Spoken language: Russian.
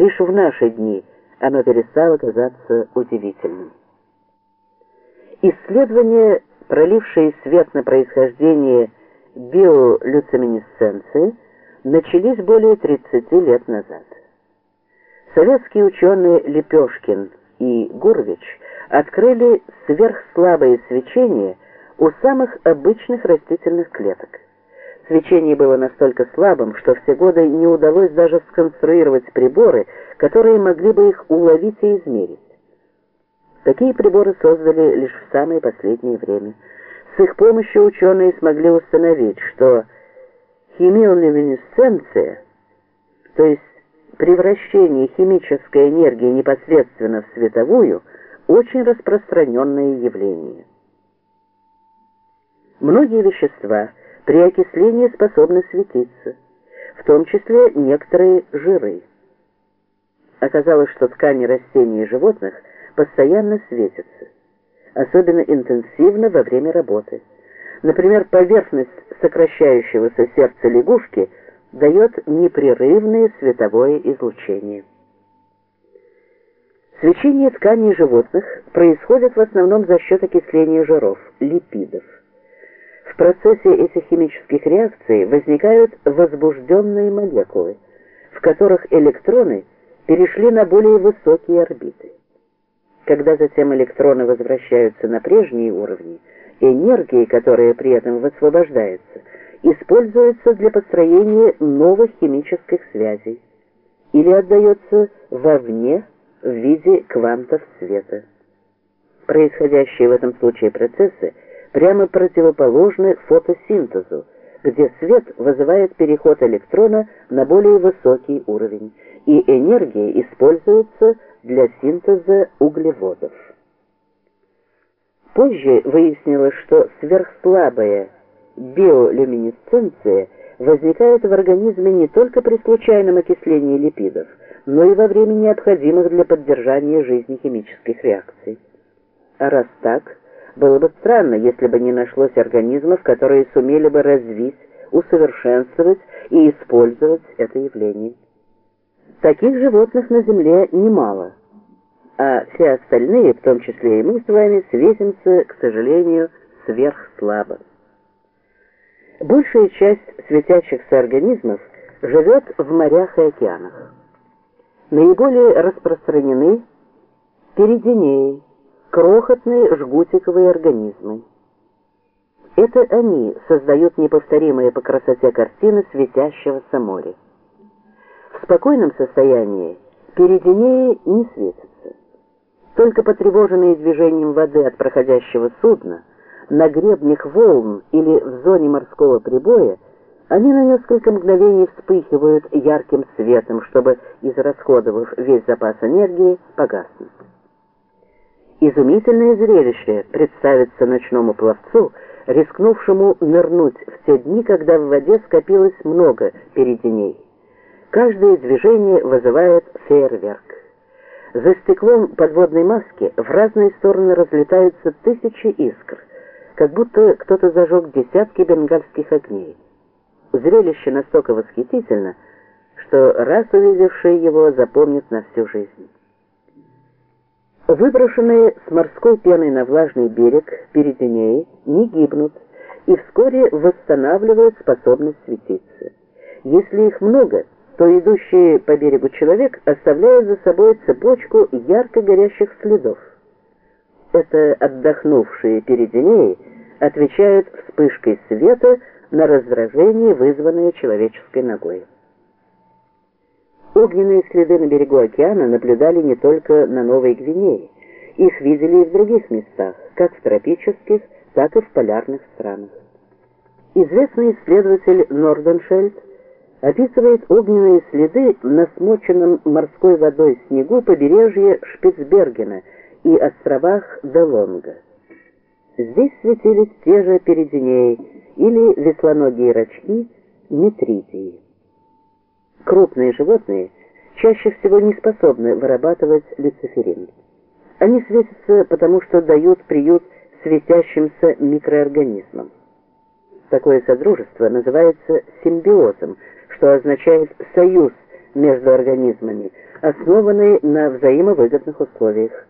Лишь в наши дни оно перестало казаться удивительным. Исследования, пролившие свет на происхождение биолюциминесценции, начались более 30 лет назад. Советские ученые Лепешкин и Гурвич открыли сверхслабое свечение у самых обычных растительных клеток. Свечение было настолько слабым, что все годы не удалось даже сконструировать приборы, которые могли бы их уловить и измерить. Такие приборы создали лишь в самое последнее время. С их помощью ученые смогли установить, что химиолюминесценция, то есть превращение химической энергии непосредственно в световую, очень распространенное явление. Многие вещества при окислении способны светиться, в том числе некоторые жиры. Оказалось, что ткани растений и животных постоянно светятся, особенно интенсивно во время работы. Например, поверхность сокращающегося сердца лягушки дает непрерывное световое излучение. Свечение тканей животных происходит в основном за счет окисления жиров, липидов. Процессе этих химических реакций возникают возбужденные молекулы, в которых электроны перешли на более высокие орбиты. Когда затем электроны возвращаются на прежние уровни, энергия, которая при этом высвобождается, используется для построения новых химических связей или отдается вовне в виде квантов света. Происходящие в этом случае процессы прямо противоположны фотосинтезу, где свет вызывает переход электрона на более высокий уровень, и энергия используется для синтеза углеводов. Позже выяснилось, что сверхслабая биолюминесценция возникает в организме не только при случайном окислении липидов, но и во время необходимых для поддержания жизни химических реакций. А раз так, было бы странно, если бы не нашлось организмов, которые сумели бы развить, усовершенствовать и использовать это явление. Таких животных на Земле немало, а все остальные, в том числе и мы с вами, светимся, к сожалению, сверхслабо. Большая часть светящихся организмов живет в морях и океанах. Наиболее распространены перидинеи, крохотные жгутиковые организмы. Это они создают неповторимые по красоте картины светящегося моря. В спокойном состоянии перидинеи не светятся. Только потревоженные движением воды от проходящего судна, на гребнях волн или в зоне морского прибоя, они на несколько мгновений вспыхивают ярким светом, чтобы, израсходовав весь запас энергии, погаснуть. Изумительное зрелище представится ночному пловцу, рискнувшему нырнуть в те дни, когда в воде скопилось много переденей. Каждое движение вызывает фейерверк. За стеклом подводной маски в разные стороны разлетаются тысячи искр, как будто кто-то зажег десятки бенгальских огней. Зрелище настолько восхитительно, что раз увидевший его запомнит на всю жизнь. Выброшенные с морской пеной на влажный берег переденеи не гибнут и вскоре восстанавливают способность светиться. Если их много, то идущий по берегу человек оставляет за собой цепочку ярко горящих следов. Это отдохнувшие переденеи отвечают вспышкой света на раздражение, вызванное человеческой ногой. Огненные следы на берегу океана наблюдали не только на Новой Гвинее. Их видели и в других местах, как в тропических, так и в полярных странах. Известный исследователь Норденшельд описывает огненные следы на смоченном морской водой снегу побережье Шпицбергена и островах Делонга. Здесь светились те же переденеи или веслоногие рачки метридии. Крупные животные чаще всего не способны вырабатывать люциферин. Они светятся потому, что дают приют светящимся микроорганизмам. Такое содружество называется симбиозом, что означает союз между организмами, основанный на взаимовыгодных условиях.